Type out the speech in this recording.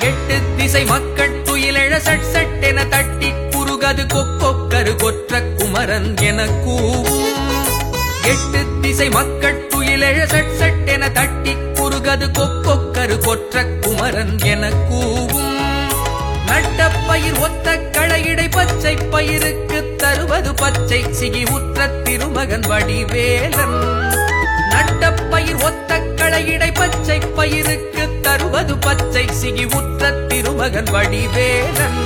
எட்டு திசை மக்கள் துயிலெழ சட் சட்டென தட்டி குறுகது கொக்கொக்கரு கொற்ற குமரன் என கூவும். எட்டு திசை மக்கள் துயிலெழ சட் சட்டென தட்டி குறுகது கொக்கொக்கரு கொற்ற குமரன் என கூவும். நட்டப்பயிர் ஒத்த களையிடை பச்சை பயிருக்கு தருவது பச்சை சிகி உற்ற திருமகன் வடிவேலன். தருவது பச்சை சிகி உற்ற திருமகன் வடிவேலன்.